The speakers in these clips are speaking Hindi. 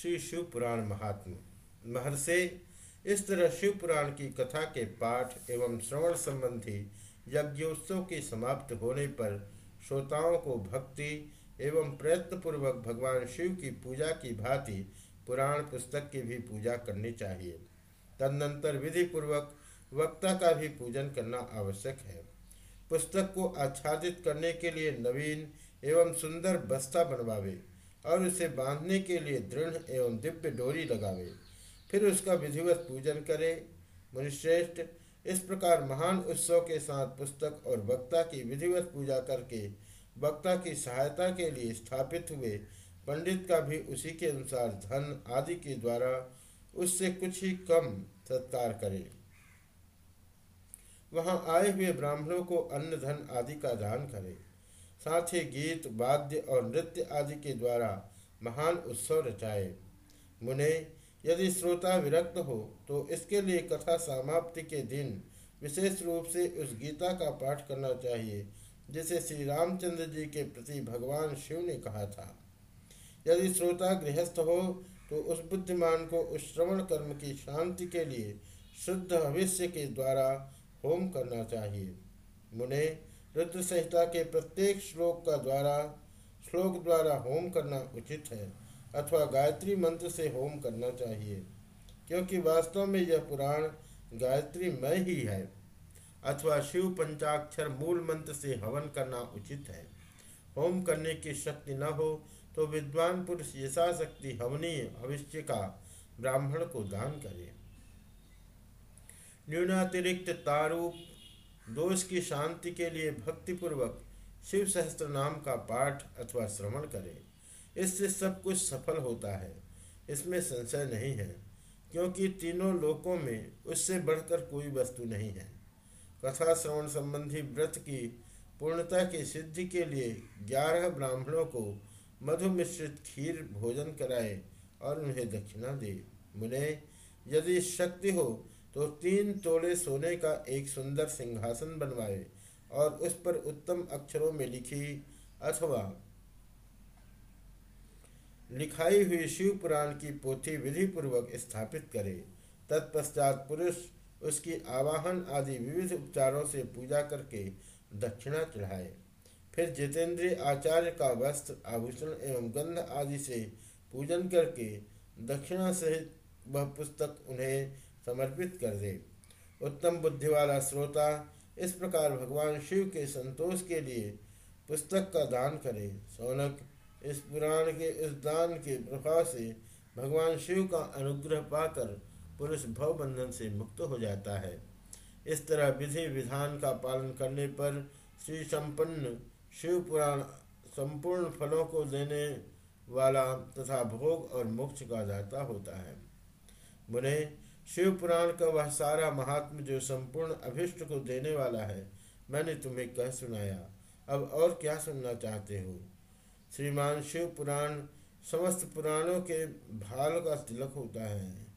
श्री शिव पुराण महात्मा महर्षि, इस तरह शिवपुराण की कथा के पाठ एवं श्रवण संबंधी यज्ञोत्सव की समाप्त होने पर श्रोताओं को भक्ति एवं प्रयत्नपूर्वक भगवान शिव की पूजा की भांति पुराण पुस्तक की भी पूजा करनी चाहिए। तदनंतर विधि पूर्वक वक्ता का भी पूजन करना आवश्यक है। पुस्तक को आच्छादित करने के लिए नवीन एवं सुंदर बस्ता बनवावे। और उसे बांधने के लिए दृढ़ एवं दिव्य डोरी लगावे। फिर उसका विधिवत पूजन करे। मुनिश्रेष्ठ, इस प्रकार महान उत्सव के साथ पुस्तक और वक्ता की विधिवत पूजा करके वक्ता की सहायता के लिए स्थापित हुए। पंडित का भी उसी के अनुसार धन आदि के द्वारा उससे कुछ ही कम सत्कार करें। वहाँ आए हुए ब्राह्मणों को अन्न धन आदि का दान करे। साथ ही गीत, वाद्य और नृत्य आदि के द्वारा महान उत्सव रचाए। मुने, यदि श्रोता विरक्त हो तो इसके लिए कथा समाप्ति के दिन विशेष रूप से उस गीता का पाठ करना चाहिए, जिसे श्री रामचंद्र जी के प्रति भगवान शिव ने कहा था। यदि श्रोता गृहस्थ हो तो उस बुद्धिमान को उस श्रवण कर्म की शांति के लिए शुद्ध भविष्य के द्वारा होम करना चाहिए। मुने रुद्र संहिता के प्रत्येक श्लोक का द्वारा, श्लोक द्वारा होम करना उचित है, अथवा गायत्री मंत्र से होम करना चाहिए, क्योंकि वास्तव में यह पुराण गायत्री मय ही है, अथवा शिव पंचाक्षर मूल मंत्र से हवन करना उचित है। होम करने की शक्ति न हो तो विद्वान पुरुष यथाशक्ति हवनीय भविष्य का ब्राह्मण को दान करे। न्यूनातिरिक्त तारूप दोष की शांति के लिए भक्तिपूर्वक शिव सहस्त्र नाम का पाठ अथवा श्रवण करें। इससे सब कुछ सफल होता है। इसमें संशय नहीं है, क्योंकि तीनों लोकों में उससे बढ़कर कोई वस्तु नहीं है। कथा श्रवण संबंधी व्रत की पूर्णता की सिद्धि के लिए ग्यारह ब्राह्मणों को मधु मिश्रित खीर भोजन कराए और उन्हें दक्षिणा दे। मुने, यदि शक्ति हो तो तीन तोड़े सोने का एक सुंदर सिंहासन बनवाए और उस पर उत्तम अक्षरों में लिखी, अथवा लिखाई हुई शिव पुराण की पोथी विधि पूर्वक स्थापित करे। तत्पश्चात पुरुष उसकी आवाहन आदि विविध उपचारों से पूजा करके दक्षिणा चढ़ाए। फिर जितेंद्रीय आचार्य का वस्त्र, आभूषण एवं गंध आदि से पूजन करके दक्षिणा सहित वह पुस्तक उन्हें समर्पित कर दे। उत्तम बुद्धि वाला श्रोता, इस प्रकार भगवान शिव के संतोष के लिए पुस्तक का दान करे। सौनक, इस पुराण के, इस दान के प्रभाव से भगवान शिव का अनुग्रह पाकर पुरुष भव बंधन से मुक्त हो जाता है। इस तरह विधि विधान का पालन करने पर श्री संपन्न शिव पुराण संपूर्ण फलों को देने वाला तथा भोग और मोक्ष का दाता होता है। मुने शिव पुराण का वह सारा महात्म जो संपूर्ण अभिष्ट को देने वाला है, मैंने तुम्हें कह सुनाया। अब और क्या सुनना चाहते हो? श्रीमान शिव पुराण समस्त पुराणों के भाल का तिलक होता है।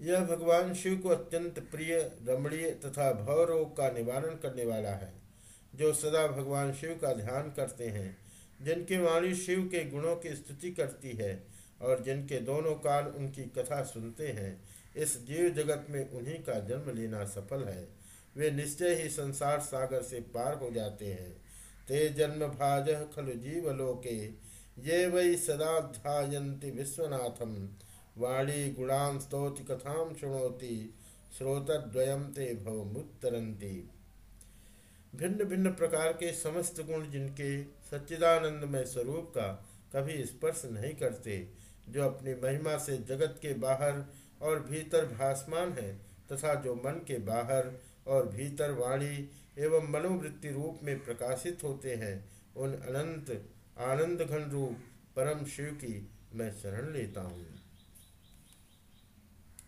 यह भगवान शिव को अत्यंत प्रिय, रमणीय तथा भव रोग का निवारण करने वाला है, जो सदा भगवान शिव का ध्यान करते हैं। जिनकी वाणी शिव के गुणों की स्तुति करती है और जिनके दोनों कान उनकी कथा सुनते हैं, इस जीव जगत में उन्हीं का जन्म लेना सफल है। वे निश्चय ही संसार सागर से पार हो जाते हैं। ते जन्म भाज खलु जीवलोके ये वै सदा ध्यायन्ति विश्वनाथम वाणी गुणान स्तोति कथाम शुणोति श्रोतद्वयम ते भवमुत्तरंती भिन्न भिन्न प्रकार के समस्त गुण जिनके सच्चिदानंदमय स्वरूप का कभी स्पर्श नहीं करते, जो अपनी महिमा से जगत के बाहर और भीतर भासमान है, तथा जो मन के बाहर और भीतर वाणी एवं मनोवृत्ति रूप में प्रकाशित होते हैं, उन अनंत आनंद घन रूप परम शिव की मैं शरण लेता हूँ।